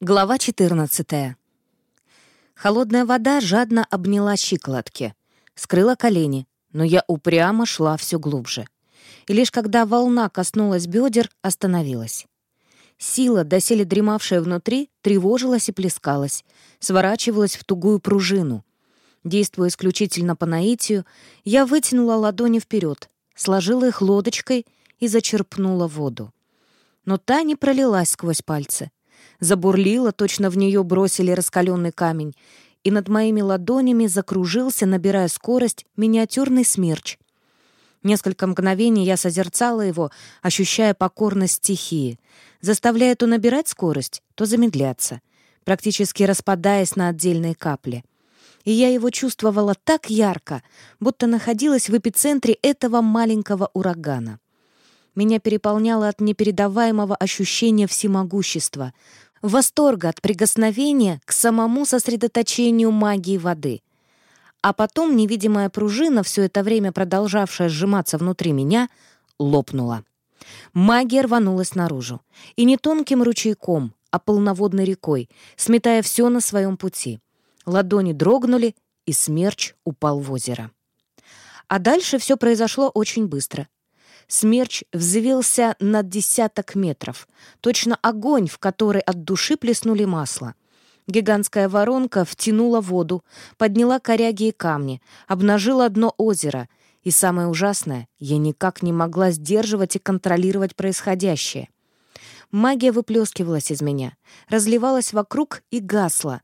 Глава 14. Холодная вода жадно обняла щиколотки, скрыла колени, но я упрямо шла все глубже. И лишь когда волна коснулась бедер, остановилась. Сила, доселе дремавшая внутри, тревожилась и плескалась, сворачивалась в тугую пружину. Действуя исключительно по наитию, я вытянула ладони вперед, сложила их лодочкой и зачерпнула воду. Но та не пролилась сквозь пальцы — забурлила, точно в нее бросили раскаленный камень, и над моими ладонями закружился, набирая скорость, миниатюрный смерч. Несколько мгновений я созерцала его, ощущая покорность стихии, заставляя то набирать скорость, то замедляться, практически распадаясь на отдельные капли. И я его чувствовала так ярко, будто находилась в эпицентре этого маленького урагана. Меня переполняло от непередаваемого ощущения всемогущества, восторга от прикосновения к самому сосредоточению магии воды. А потом невидимая пружина, все это время продолжавшая сжиматься внутри меня, лопнула. Магия рванулась наружу. И не тонким ручейком, а полноводной рекой, сметая все на своем пути. Ладони дрогнули, и смерч упал в озеро. А дальше все произошло очень быстро. Смерч взвился на десяток метров. Точно огонь, в который от души плеснули масло. Гигантская воронка втянула воду, подняла коряги и камни, обнажила дно озера. И самое ужасное, я никак не могла сдерживать и контролировать происходящее. Магия выплескивалась из меня, разливалась вокруг и гасла,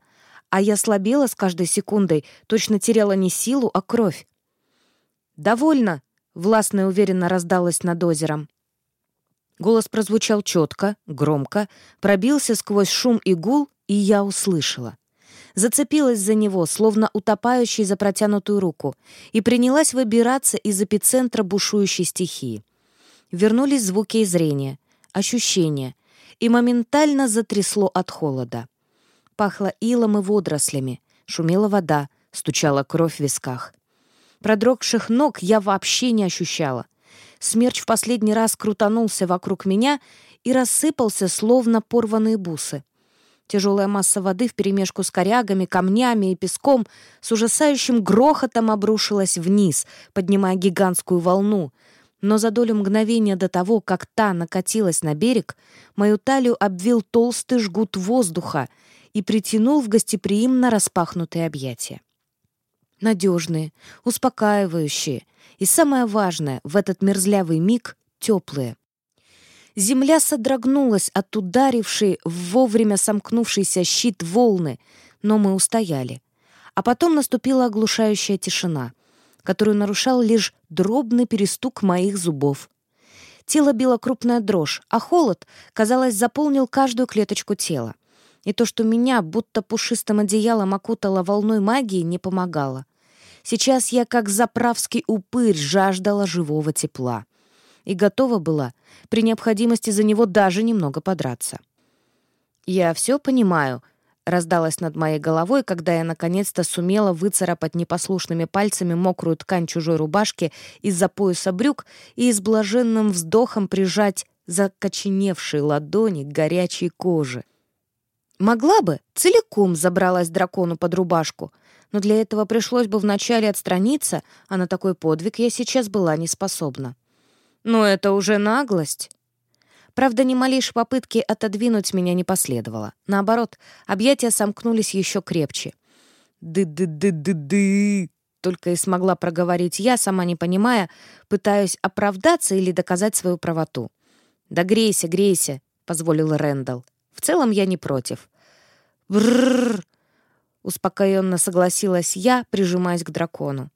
а я слабела с каждой секундой, точно теряла не силу, а кровь. «Довольно!» Властно и уверенно раздалось над озером. Голос прозвучал четко, громко, пробился сквозь шум и гул, и я услышала. Зацепилась за него, словно утопающий за протянутую руку, и принялась выбираться из эпицентра бушующей стихии. Вернулись звуки и зрение, ощущения, и моментально затрясло от холода. Пахло илом и водорослями, шумела вода, стучала кровь в висках. Продрогших ног я вообще не ощущала. Смерч в последний раз крутанулся вокруг меня и рассыпался, словно порванные бусы. Тяжелая масса воды вперемешку с корягами, камнями и песком с ужасающим грохотом обрушилась вниз, поднимая гигантскую волну. Но за долю мгновения до того, как та накатилась на берег, мою талию обвил толстый жгут воздуха и притянул в гостеприимно распахнутые объятия надежные, успокаивающие и, самое важное, в этот мерзлявый миг — теплые. Земля содрогнулась от ударившей в вовремя сомкнувшийся щит волны, но мы устояли. А потом наступила оглушающая тишина, которую нарушал лишь дробный перестук моих зубов. Тело било крупная дрожь, а холод, казалось, заполнил каждую клеточку тела. И то, что меня будто пушистым одеялом окутало волной магии, не помогало. Сейчас я, как заправский упырь, жаждала живого тепла. И готова была при необходимости за него даже немного подраться. «Я все понимаю», — раздалась над моей головой, когда я наконец-то сумела выцарапать непослушными пальцами мокрую ткань чужой рубашки из-за пояса брюк и с блаженным вздохом прижать закоченевшие ладони к горячей коже — Могла бы, целиком забралась дракону под рубашку, но для этого пришлось бы вначале отстраниться, а на такой подвиг я сейчас была не способна. Но это уже наглость. Правда, ни малейшей попытки отодвинуть меня не последовало. Наоборот, объятия сомкнулись еще крепче. «Ды-ды-ды-ды-ды!» Только и смогла проговорить я, сама не понимая, пытаясь оправдаться или доказать свою правоту. «Да грейся, грейся», — позволил Рэндалл. В целом я не против. Бррр! Успокоенно согласилась я, прижимаясь к дракону.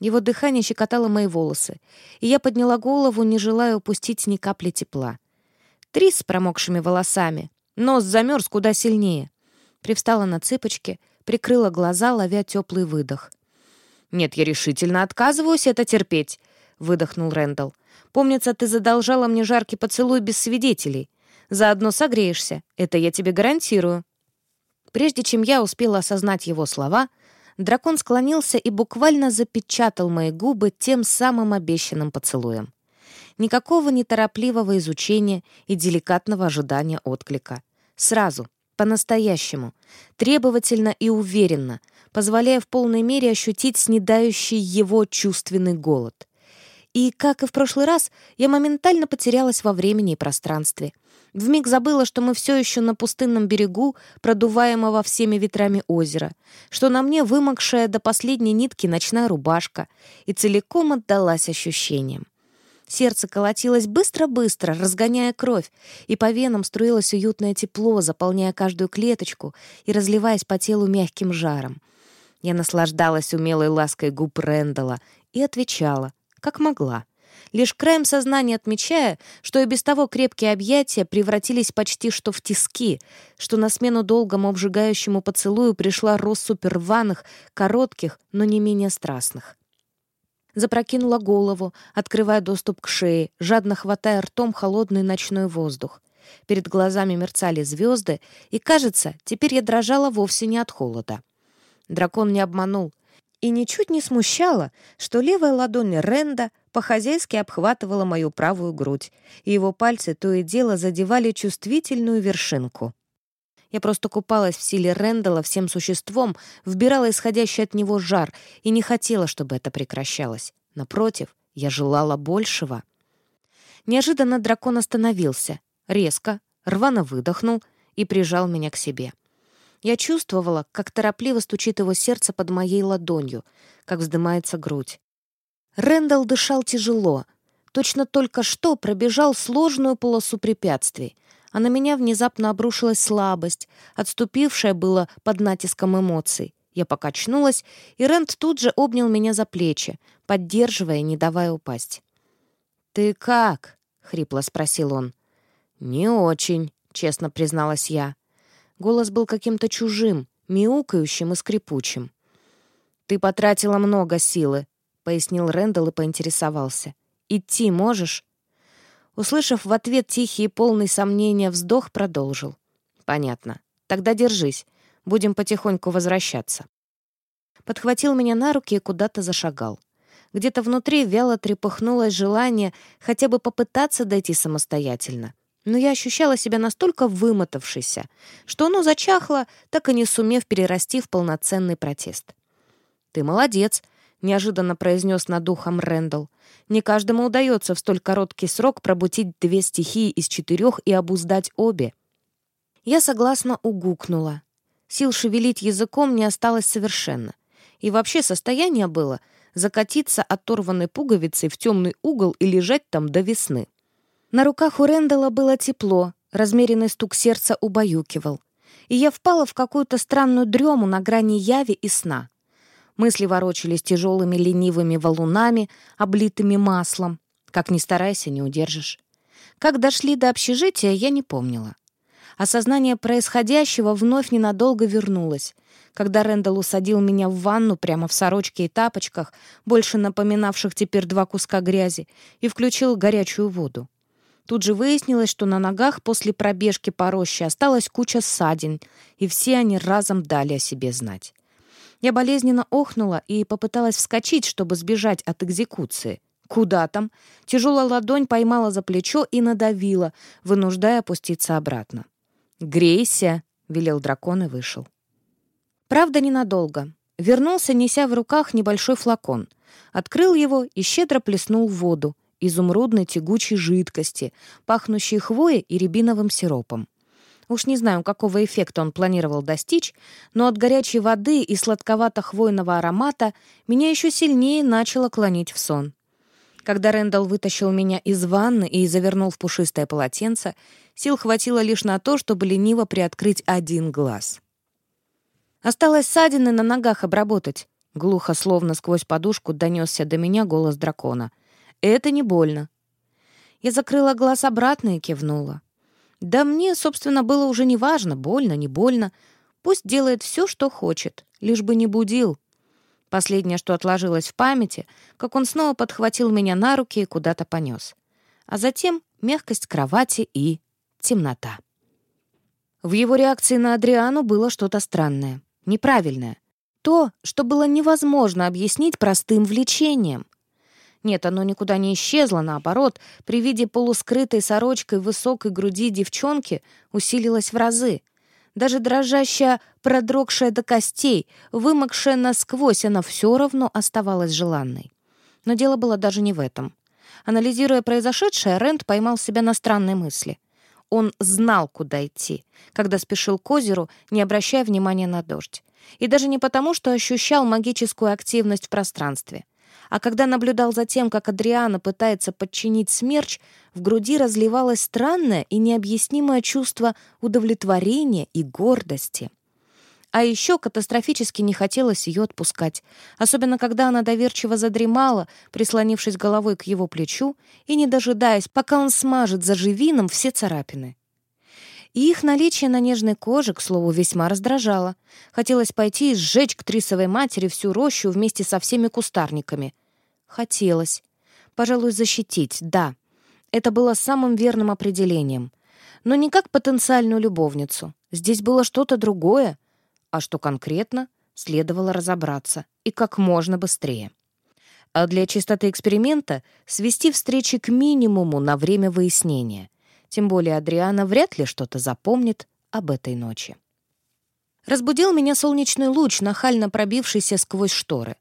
Его дыхание щекотало мои волосы, и я подняла голову, не желая упустить ни капли тепла. Три с промокшими волосами. Нос замерз куда сильнее. Привстала на цыпочки, прикрыла глаза, ловя теплый выдох. «Нет, я решительно отказываюсь это терпеть», — выдохнул Рэндалл. «Помнится, ты задолжала мне жаркий поцелуй без свидетелей. Заодно согреешься. Это я тебе гарантирую». Прежде чем я успела осознать его слова, дракон склонился и буквально запечатал мои губы тем самым обещанным поцелуем. Никакого неторопливого изучения и деликатного ожидания отклика. Сразу, по-настоящему, требовательно и уверенно, позволяя в полной мере ощутить снедающий его чувственный голод. И, как и в прошлый раз, я моментально потерялась во времени и пространстве. Вмиг забыла, что мы все еще на пустынном берегу, продуваемого всеми ветрами озера, что на мне вымокшая до последней нитки ночная рубашка, и целиком отдалась ощущениям. Сердце колотилось быстро-быстро, разгоняя кровь, и по венам струилось уютное тепло, заполняя каждую клеточку и разливаясь по телу мягким жаром. Я наслаждалась умелой лаской губ Рэндала и отвечала, как могла, лишь краем сознания отмечая, что и без того крепкие объятия превратились почти что в тиски, что на смену долгому обжигающему поцелую пришла россыпь рваных, коротких, но не менее страстных запрокинула голову, открывая доступ к шее, жадно хватая ртом холодный ночной воздух. Перед глазами мерцали звезды, и, кажется, теперь я дрожала вовсе не от холода. Дракон не обманул. И ничуть не смущало, что левая ладонь Ренда по-хозяйски обхватывала мою правую грудь, и его пальцы то и дело задевали чувствительную вершинку. Я просто купалась в силе Рэндала всем существом, вбирала исходящий от него жар и не хотела, чтобы это прекращалось. Напротив, я желала большего. Неожиданно дракон остановился, резко, рвано выдохнул и прижал меня к себе. Я чувствовала, как торопливо стучит его сердце под моей ладонью, как вздымается грудь. Рэндалл дышал тяжело, точно только что пробежал сложную полосу препятствий — а на меня внезапно обрушилась слабость, отступившая было под натиском эмоций. Я покачнулась, и Рент тут же обнял меня за плечи, поддерживая, не давая упасть. «Ты как?» — хрипло спросил он. «Не очень», — честно призналась я. Голос был каким-то чужим, мяукающим и скрипучим. «Ты потратила много силы», — пояснил Рэндалл и поинтересовался. «Идти можешь?» Услышав в ответ тихий и полный сомнения вздох, продолжил. «Понятно. Тогда держись. Будем потихоньку возвращаться». Подхватил меня на руки и куда-то зашагал. Где-то внутри вяло трепыхнулось желание хотя бы попытаться дойти самостоятельно. Но я ощущала себя настолько вымотавшейся, что оно зачахло, так и не сумев перерасти в полноценный протест. «Ты молодец», — неожиданно произнес над ухом Рэндалл. «Не каждому удается в столь короткий срок пробудить две стихии из четырех и обуздать обе». Я согласно угукнула. Сил шевелить языком не осталось совершенно. И вообще состояние было закатиться оторванной пуговицей в темный угол и лежать там до весны. На руках у Рэндала было тепло, размеренный стук сердца убаюкивал. И я впала в какую-то странную дрему на грани яви и сна — Мысли ворочались тяжелыми ленивыми валунами, облитыми маслом. Как ни старайся, не удержишь. Как дошли до общежития, я не помнила. Осознание происходящего вновь ненадолго вернулось, когда Рэндалл усадил меня в ванну прямо в сорочке и тапочках, больше напоминавших теперь два куска грязи, и включил горячую воду. Тут же выяснилось, что на ногах после пробежки по роще осталась куча ссадин, и все они разом дали о себе знать. Я болезненно охнула и попыталась вскочить, чтобы сбежать от экзекуции. Куда там? Тяжелая ладонь поймала за плечо и надавила, вынуждая опуститься обратно. «Грейся!» — велел дракон и вышел. Правда, ненадолго. Вернулся, неся в руках небольшой флакон. Открыл его и щедро плеснул в воду, изумрудной тягучей жидкости, пахнущей хвоей и рябиновым сиропом. Уж не знаю, какого эффекта он планировал достичь, но от горячей воды и сладковато-хвойного аромата меня еще сильнее начало клонить в сон. Когда Рэндалл вытащил меня из ванны и завернул в пушистое полотенце, сил хватило лишь на то, чтобы лениво приоткрыть один глаз. «Осталось ссадины на ногах обработать», — глухо, словно сквозь подушку, донесся до меня голос дракона. «Это не больно». Я закрыла глаз обратно и кивнула. Да мне, собственно, было уже не важно, больно, не больно. Пусть делает все, что хочет, лишь бы не будил. Последнее, что отложилось в памяти, как он снова подхватил меня на руки и куда-то понес. А затем мягкость кровати и темнота. В его реакции на Адриану было что-то странное, неправильное. То, что было невозможно объяснить простым влечением. Нет, оно никуда не исчезло, наоборот, при виде полускрытой сорочкой высокой груди девчонки усилилось в разы. Даже дрожащая, продрогшая до костей, вымокшая насквозь, она все равно оставалась желанной. Но дело было даже не в этом. Анализируя произошедшее, Рент поймал себя на странной мысли. Он знал, куда идти, когда спешил к озеру, не обращая внимания на дождь. И даже не потому, что ощущал магическую активность в пространстве. А когда наблюдал за тем, как Адриана пытается подчинить смерч, в груди разливалось странное и необъяснимое чувство удовлетворения и гордости. А еще катастрофически не хотелось ее отпускать, особенно когда она доверчиво задремала, прислонившись головой к его плечу и не дожидаясь, пока он смажет заживином все царапины. И их наличие на нежной коже, к слову, весьма раздражало. Хотелось пойти и сжечь к Трисовой матери всю рощу вместе со всеми кустарниками. Хотелось. Пожалуй, защитить, да. Это было самым верным определением. Но не как потенциальную любовницу. Здесь было что-то другое — а что конкретно, следовало разобраться и как можно быстрее. А для чистоты эксперимента свести встречи к минимуму на время выяснения. Тем более Адриана вряд ли что-то запомнит об этой ночи. Разбудил меня солнечный луч, нахально пробившийся сквозь шторы.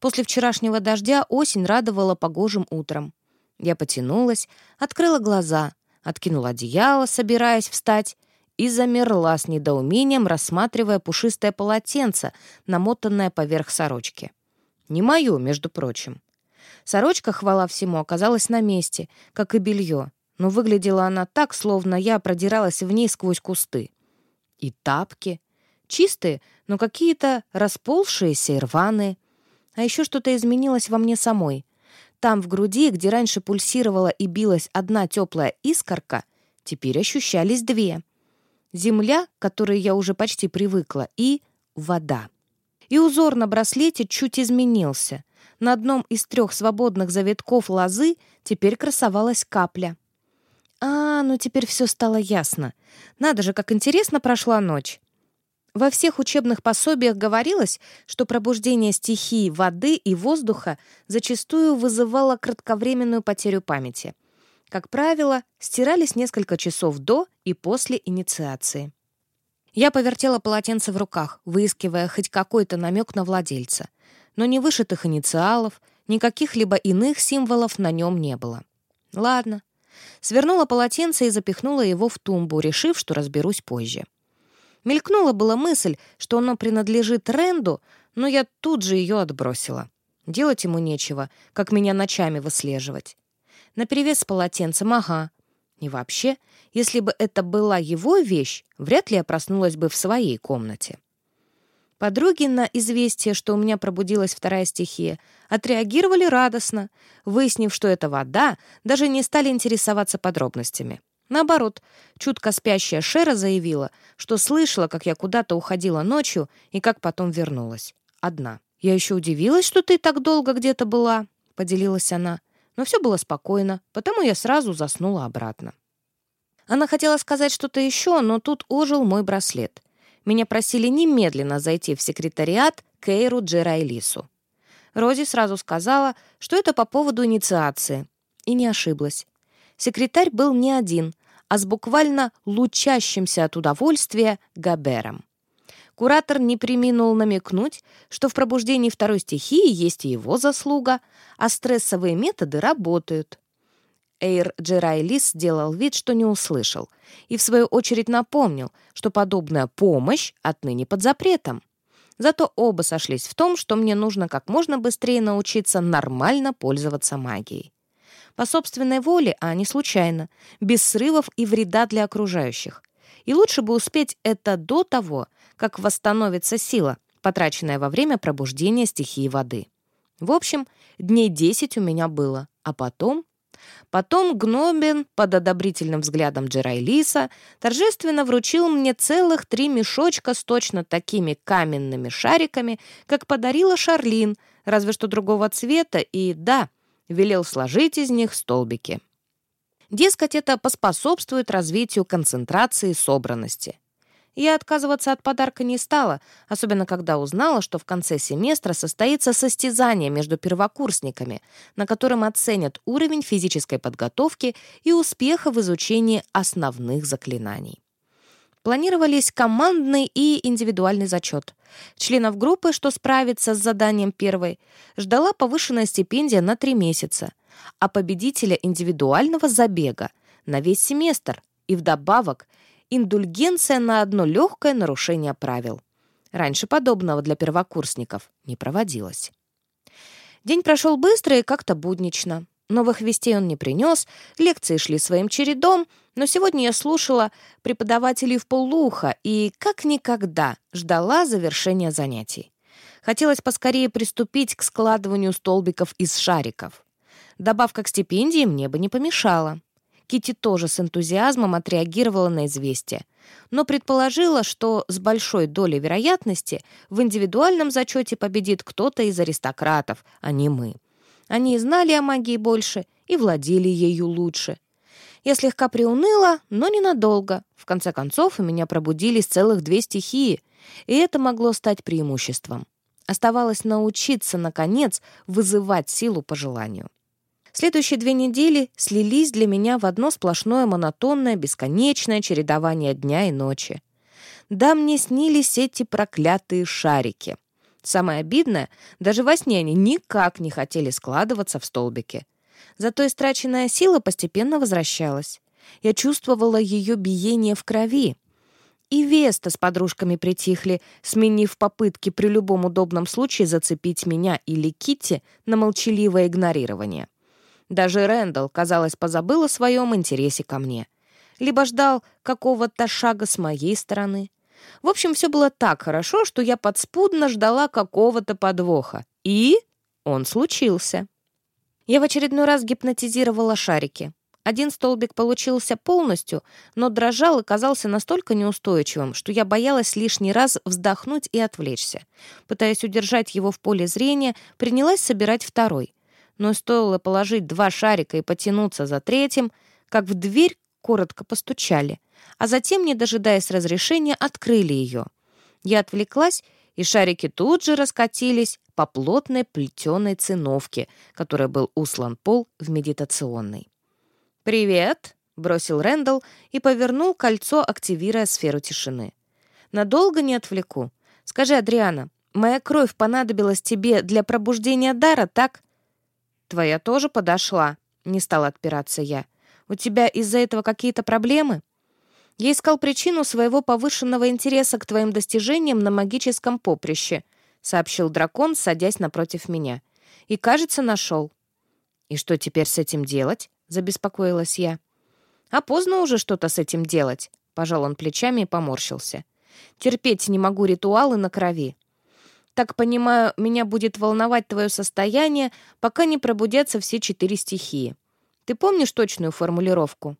После вчерашнего дождя осень радовала погожим утром. Я потянулась, открыла глаза, откинула одеяло, собираясь встать, и замерла с недоумением, рассматривая пушистое полотенце, намотанное поверх сорочки. Не мое, между прочим. Сорочка, хвала всему, оказалась на месте, как и белье, но выглядела она так, словно я продиралась в ней сквозь кусты. И тапки. Чистые, но какие-то расползшиеся и рваные. А еще что-то изменилось во мне самой. Там, в груди, где раньше пульсировала и билась одна теплая искорка, теперь ощущались две — земля, к которой я уже почти привыкла, и вода. И узор на браслете чуть изменился. На одном из трех свободных завитков лозы теперь красовалась капля. А, ну теперь все стало ясно. Надо же, как интересно прошла ночь. Во всех учебных пособиях говорилось, что пробуждение стихии воды и воздуха зачастую вызывало кратковременную потерю памяти — как правило, стирались несколько часов до и после инициации. Я повертела полотенце в руках, выискивая хоть какой-то намек на владельца. Но ни вышитых инициалов, ни каких-либо иных символов на нем не было. Ладно. Свернула полотенце и запихнула его в тумбу, решив, что разберусь позже. Мелькнула была мысль, что оно принадлежит Ренду, но я тут же ее отбросила. Делать ему нечего, как меня ночами выслеживать. Наперевес с полотенцем, ага. И вообще, если бы это была его вещь, вряд ли я проснулась бы в своей комнате. Подруги на известие, что у меня пробудилась вторая стихия, отреагировали радостно. Выяснив, что это вода, даже не стали интересоваться подробностями. Наоборот, чутко спящая Шера заявила, что слышала, как я куда-то уходила ночью и как потом вернулась. Одна. «Я еще удивилась, что ты так долго где-то была», — поделилась она но все было спокойно, потому я сразу заснула обратно. Она хотела сказать что-то еще, но тут ожил мой браслет. Меня просили немедленно зайти в секретариат к Эйру Джерайлису. Рози сразу сказала, что это по поводу инициации. И не ошиблась. Секретарь был не один, а с буквально лучащимся от удовольствия Габером. Куратор не приминул намекнуть, что в пробуждении второй стихии есть и его заслуга, а стрессовые методы работают. Эйр Джерайлис сделал вид, что не услышал, и в свою очередь напомнил, что подобная помощь отныне под запретом. Зато оба сошлись в том, что мне нужно как можно быстрее научиться нормально пользоваться магией. По собственной воле, а не случайно, без срывов и вреда для окружающих. И лучше бы успеть это до того, как восстановится сила, потраченная во время пробуждения стихии воды. В общем, дней десять у меня было, а потом... Потом Гнобин под одобрительным взглядом Джерайлиса торжественно вручил мне целых три мешочка с точно такими каменными шариками, как подарила Шарлин, разве что другого цвета, и, да, велел сложить из них столбики. Дескать, это поспособствует развитию концентрации и собранности. Я отказываться от подарка не стала, особенно когда узнала, что в конце семестра состоится состязание между первокурсниками, на котором оценят уровень физической подготовки и успеха в изучении основных заклинаний. Планировались командный и индивидуальный зачет. Членов группы, что справится с заданием первой, ждала повышенная стипендия на три месяца, а победителя индивидуального забега на весь семестр и вдобавок индульгенция на одно легкое нарушение правил. Раньше подобного для первокурсников не проводилось. День прошел быстро и как-то буднично. Новых вестей он не принес, лекции шли своим чередом, но сегодня я слушала преподавателей в полуха и, как никогда, ждала завершения занятий. Хотелось поскорее приступить к складыванию столбиков из шариков. Добавка к стипендии мне бы не помешала. Кити тоже с энтузиазмом отреагировала на известие, но предположила, что с большой долей вероятности в индивидуальном зачете победит кто-то из аристократов, а не мы. Они знали о магии больше и владели ею лучше. Я слегка приуныла, но ненадолго. В конце концов, у меня пробудились целых две стихии, и это могло стать преимуществом. Оставалось научиться, наконец, вызывать силу по желанию. Следующие две недели слились для меня в одно сплошное монотонное, бесконечное чередование дня и ночи. Да, мне снились эти проклятые шарики. Самое обидное, даже во сне они никак не хотели складываться в столбики. Зато истраченная сила постепенно возвращалась. Я чувствовала ее биение в крови. И Веста с подружками притихли, сменив попытки при любом удобном случае зацепить меня или Китти на молчаливое игнорирование. Даже Рэндалл, казалось, позабыл о своем интересе ко мне. Либо ждал какого-то шага с моей стороны, в общем, все было так хорошо, что я подспудно ждала какого-то подвоха. И он случился. Я в очередной раз гипнотизировала шарики. Один столбик получился полностью, но дрожал и казался настолько неустойчивым, что я боялась лишний раз вздохнуть и отвлечься. Пытаясь удержать его в поле зрения, принялась собирать второй. Но стоило положить два шарика и потянуться за третьим, как в дверь коротко постучали а затем, не дожидаясь разрешения, открыли ее. Я отвлеклась, и шарики тут же раскатились по плотной плетеной циновке, которой был услан пол в медитационной. «Привет!» — бросил Рэндалл и повернул кольцо, активируя сферу тишины. «Надолго не отвлеку. Скажи, Адриана, моя кровь понадобилась тебе для пробуждения дара, так?» «Твоя тоже подошла», — не стала отпираться я. «У тебя из-за этого какие-то проблемы?» Я искал причину своего повышенного интереса к твоим достижениям на магическом поприще», — сообщил дракон, садясь напротив меня. «И, кажется, нашел». «И что теперь с этим делать?» — забеспокоилась я. «А поздно уже что-то с этим делать», — пожал он плечами и поморщился. «Терпеть не могу ритуалы на крови. Так понимаю, меня будет волновать твое состояние, пока не пробудятся все четыре стихии. Ты помнишь точную формулировку?»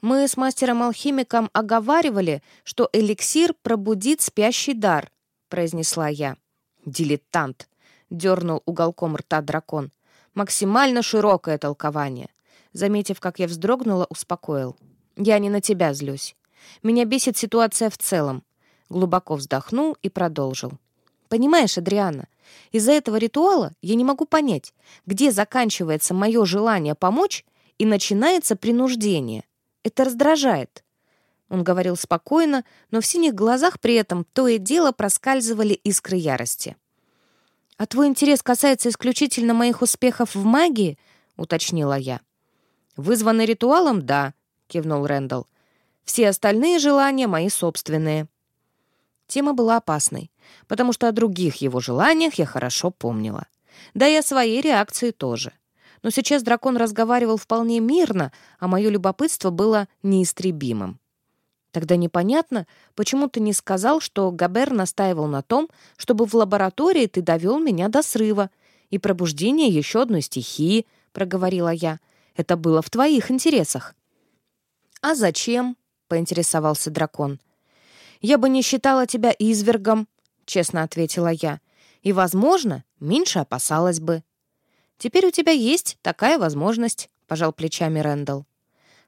Мы с мастером-алхимиком оговаривали, что эликсир пробудит спящий дар», — произнесла я. «Дилетант», — дернул уголком рта дракон. «Максимально широкое толкование». Заметив, как я вздрогнула, успокоил. «Я не на тебя злюсь. Меня бесит ситуация в целом». Глубоко вздохнул и продолжил. «Понимаешь, Адриана, из-за этого ритуала я не могу понять, где заканчивается мое желание помочь и начинается принуждение. Это раздражает». Он говорил спокойно, но в синих глазах при этом то и дело проскальзывали искры ярости. «А твой интерес касается исключительно моих успехов в магии?» — уточнила я. «Вызванный ритуалом — да», — кивнул Рэндалл. «Все остальные желания мои собственные». Тема была опасной, потому что о других его желаниях я хорошо помнила. Да и о своей реакции тоже — но сейчас дракон разговаривал вполне мирно, а мое любопытство было неистребимым. Тогда непонятно, почему ты не сказал, что Габер настаивал на том, чтобы в лаборатории ты довел меня до срыва и пробуждения еще одной стихии, — проговорила я. Это было в твоих интересах. «А зачем?» — поинтересовался дракон. «Я бы не считала тебя извергом», — честно ответила я. «И, возможно, меньше опасалась бы». «Теперь у тебя есть такая возможность», — пожал плечами Рэндалл.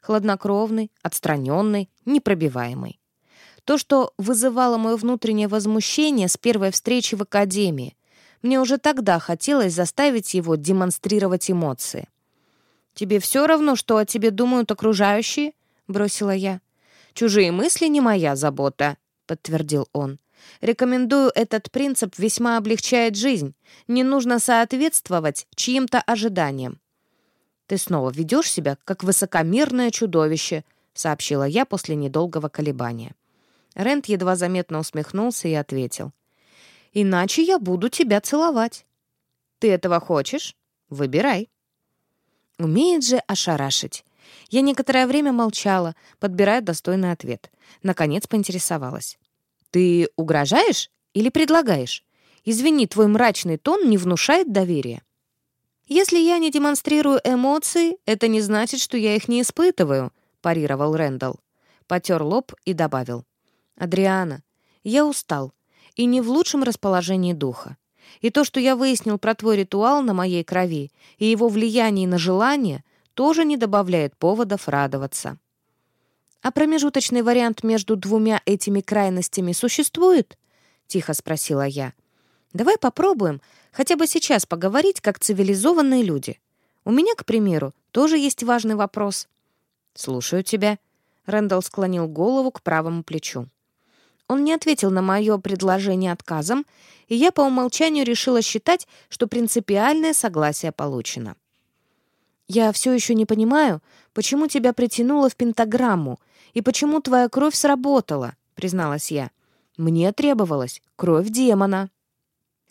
Хладнокровный, отстраненный, непробиваемый. То, что вызывало мое внутреннее возмущение с первой встречи в академии. Мне уже тогда хотелось заставить его демонстрировать эмоции. «Тебе все равно, что о тебе думают окружающие?» — бросила я. Чужие мысли не моя забота», — подтвердил он. «Рекомендую этот принцип, весьма облегчает жизнь. Не нужно соответствовать чьим-то ожиданиям». «Ты снова ведешь себя, как высокомерное чудовище», — сообщила я после недолгого колебания. Рент едва заметно усмехнулся и ответил. «Иначе я буду тебя целовать». «Ты этого хочешь? Выбирай». Умеет же ошарашить. Я некоторое время молчала, подбирая достойный ответ. Наконец поинтересовалась. «Ты угрожаешь или предлагаешь? Извини, твой мрачный тон не внушает доверия». «Если я не демонстрирую эмоции, это не значит, что я их не испытываю», парировал Рэндалл. Потер лоб и добавил. «Адриана, я устал и не в лучшем расположении духа. И то, что я выяснил про твой ритуал на моей крови и его влияние на желание, тоже не добавляет поводов радоваться». «А промежуточный вариант между двумя этими крайностями существует?» — тихо спросила я. «Давай попробуем хотя бы сейчас поговорить как цивилизованные люди. У меня, к примеру, тоже есть важный вопрос». «Слушаю тебя», — Рэндалл склонил голову к правому плечу. Он не ответил на мое предложение отказом, и я по умолчанию решила считать, что принципиальное согласие получено. «Я все еще не понимаю, почему тебя притянуло в пентаграмму и почему твоя кровь сработала», — призналась я. «Мне требовалась кровь демона».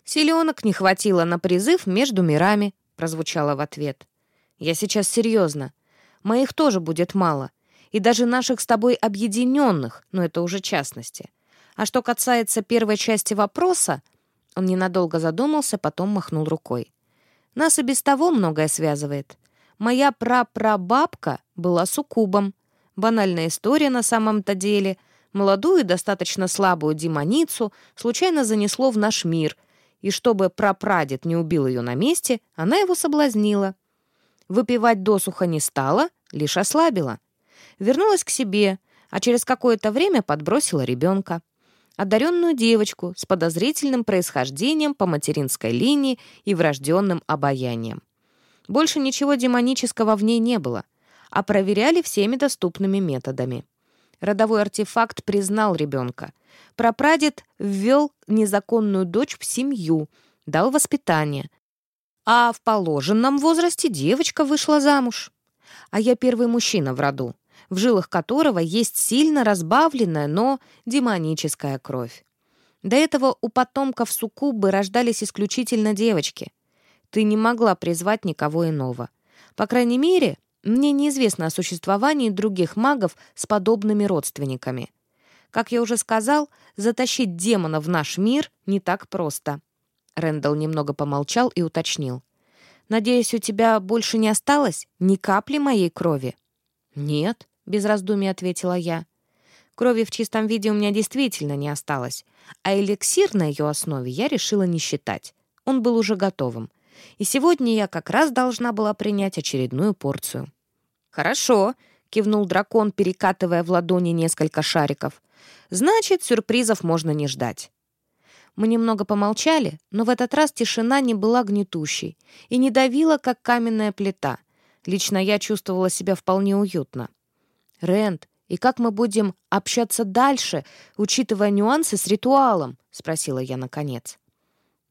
«Селенок не хватило на призыв между мирами», — прозвучало в ответ. «Я сейчас серьезно. Моих тоже будет мало. И даже наших с тобой объединенных, но это уже частности. А что касается первой части вопроса, он ненадолго задумался, потом махнул рукой. Нас и без того многое связывает. Моя прапрабабка была суккубом. Банальная история на самом-то деле. Молодую и достаточно слабую демоницу случайно занесло в наш мир, и чтобы прапрадед не убил ее на месте, она его соблазнила. Выпивать досуха не стала, лишь ослабила. Вернулась к себе, а через какое-то время подбросила ребенка одаренную девочку с подозрительным происхождением по материнской линии и врожденным обаянием. Больше ничего демонического в ней не было, а проверяли всеми доступными методами. Родовой артефакт признал ребенка. Прапрадед ввел незаконную дочь в семью, дал воспитание. А в положенном возрасте девочка вышла замуж. А я первый мужчина в роду в жилах которого есть сильно разбавленная, но демоническая кровь. До этого у потомков суккубы рождались исключительно девочки. Ты не могла призвать никого иного. По крайней мере, мне неизвестно о существовании других магов с подобными родственниками. Как я уже сказал, затащить демона в наш мир не так просто. Рэндалл немного помолчал и уточнил. «Надеюсь, у тебя больше не осталось ни капли моей крови?» «Нет», — без раздумий ответила я. Крови в чистом виде у меня действительно не осталось, а эликсир на ее основе я решила не считать. Он был уже готовым. И сегодня я как раз должна была принять очередную порцию. «Хорошо», — кивнул дракон, перекатывая в ладони несколько шариков. «Значит, сюрпризов можно не ждать». Мы немного помолчали, но в этот раз тишина не была гнетущей и не давила, как каменная плита. Лично я чувствовала себя вполне уютно. «Рэнд, и как мы будем общаться дальше, учитывая нюансы с ритуалом?» — спросила я наконец.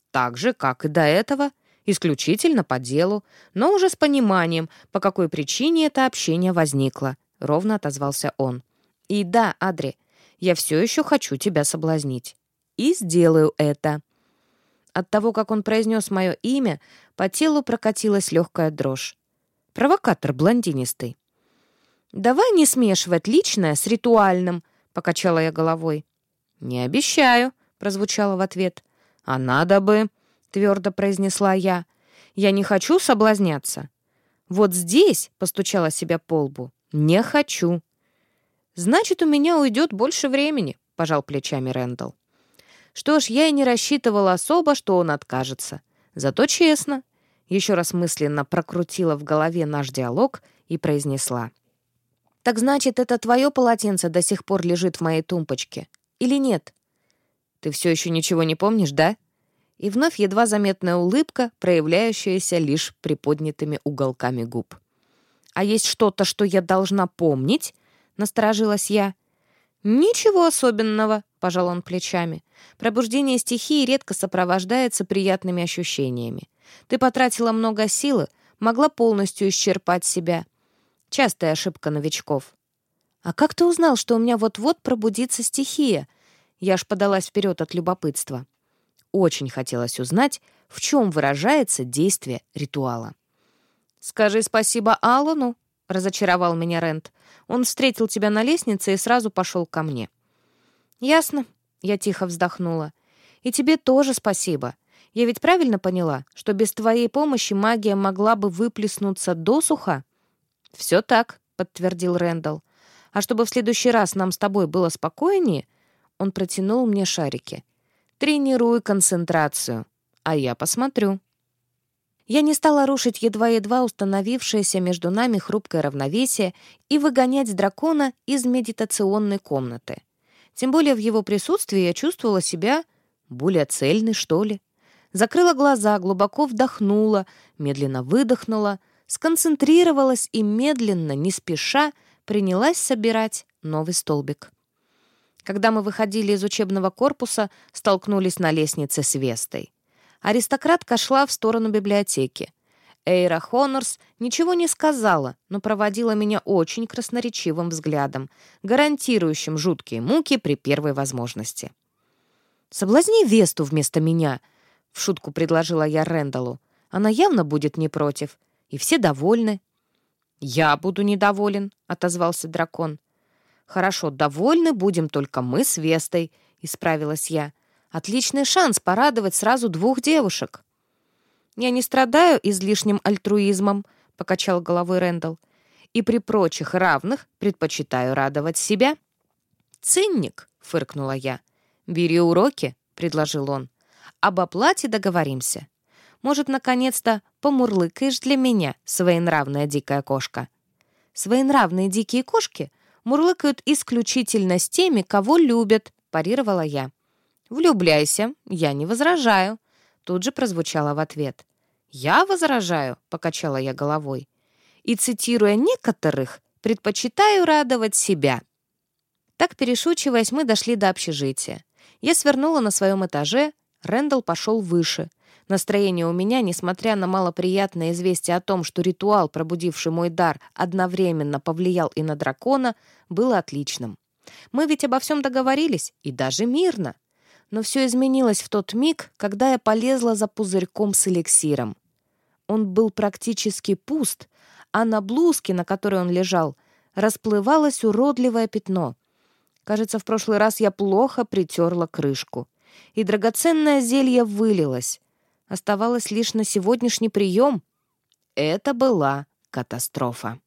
«Так же, как и до этого, исключительно по делу, но уже с пониманием, по какой причине это общение возникло», — ровно отозвался он. «И да, Адри, я все еще хочу тебя соблазнить. И сделаю это». От того, как он произнес мое имя, по телу прокатилась легкая дрожь. Провокатор блондинистый. «Давай не смешивать личное с ритуальным», — покачала я головой. «Не обещаю», — прозвучало в ответ. «А надо бы», — твердо произнесла я. «Я не хочу соблазняться». «Вот здесь», — постучала себя по лбу, — «не хочу». «Значит, у меня уйдет больше времени», — пожал плечами Рэндалл. Что ж, я и не рассчитывала особо, что он откажется. Зато честно. Еще раз мысленно прокрутила в голове наш диалог и произнесла. «Так значит, это твое полотенце до сих пор лежит в моей тумбочке? Или нет?» «Ты все еще ничего не помнишь, да?» И вновь едва заметная улыбка, проявляющаяся лишь приподнятыми уголками губ. «А есть что-то, что я должна помнить?» — насторожилась я. «Ничего особенного», — пожал он плечами. «Пробуждение стихии редко сопровождается приятными ощущениями. Ты потратила много силы, могла полностью исчерпать себя. Частая ошибка новичков». «А как ты узнал, что у меня вот-вот пробудится стихия?» Я аж подалась вперед от любопытства. Очень хотелось узнать, в чем выражается действие ритуала. «Скажи спасибо Аллану», — разочаровал меня Рент. Он встретил тебя на лестнице и сразу пошел ко мне». «Ясно», — я тихо вздохнула. «И тебе тоже спасибо. Я ведь правильно поняла, что без твоей помощи магия могла бы выплеснуться досуха?» «Все так», — подтвердил Рэндалл. «А чтобы в следующий раз нам с тобой было спокойнее...» Он протянул мне шарики. «Тренируй концентрацию, а я посмотрю». Я не стала рушить едва-едва установившееся между нами хрупкое равновесие и выгонять дракона из медитационной комнаты. Тем более в его присутствии я чувствовала себя более цельной, что ли. Закрыла глаза, глубоко вдохнула, медленно выдохнула, сконцентрировалась и медленно, не спеша, принялась собирать новый столбик. Когда мы выходили из учебного корпуса, столкнулись на лестнице с Вестой. Аристократка шла в сторону библиотеки. Эйра Хонорс ничего не сказала, но проводила меня очень красноречивым взглядом, гарантирующим жуткие муки при первой возможности. «Соблазни Весту вместо меня», — в шутку предложила я Рэндаллу. «Она явно будет не против, и все довольны». «Я буду недоволен», — отозвался дракон. «Хорошо, довольны будем только мы с Вестой», — исправилась я. Отличный шанс порадовать сразу двух девушек. «Я не страдаю излишним альтруизмом», — покачал головой Рэндалл. «И при прочих равных предпочитаю радовать себя». «Цинник», — фыркнула я. «Бери уроки», — предложил он. «Об оплате договоримся. Может, наконец-то помурлыкаешь для меня, своенравная дикая кошка?» «Своенравные дикие кошки мурлыкают исключительно с теми, кого любят», — парировала я. «Влюбляйся, я не возражаю», — тут же прозвучало в ответ. «Я возражаю», — покачала я головой. «И, цитируя некоторых, предпочитаю радовать себя». Так, перешучиваясь, мы дошли до общежития. Я свернула на своем этаже, Рэндалл пошел выше. Настроение у меня, несмотря на малоприятное известие о том, что ритуал, пробудивший мой дар, одновременно повлиял и на дракона, было отличным. Мы ведь обо всем договорились, и даже мирно но все изменилось в тот миг, когда я полезла за пузырьком с эликсиром. Он был практически пуст, а на блузке, на которой он лежал, расплывалось уродливое пятно. Кажется, в прошлый раз я плохо притерла крышку. И драгоценное зелье вылилось. Оставалось лишь на сегодняшний прием. Это была катастрофа.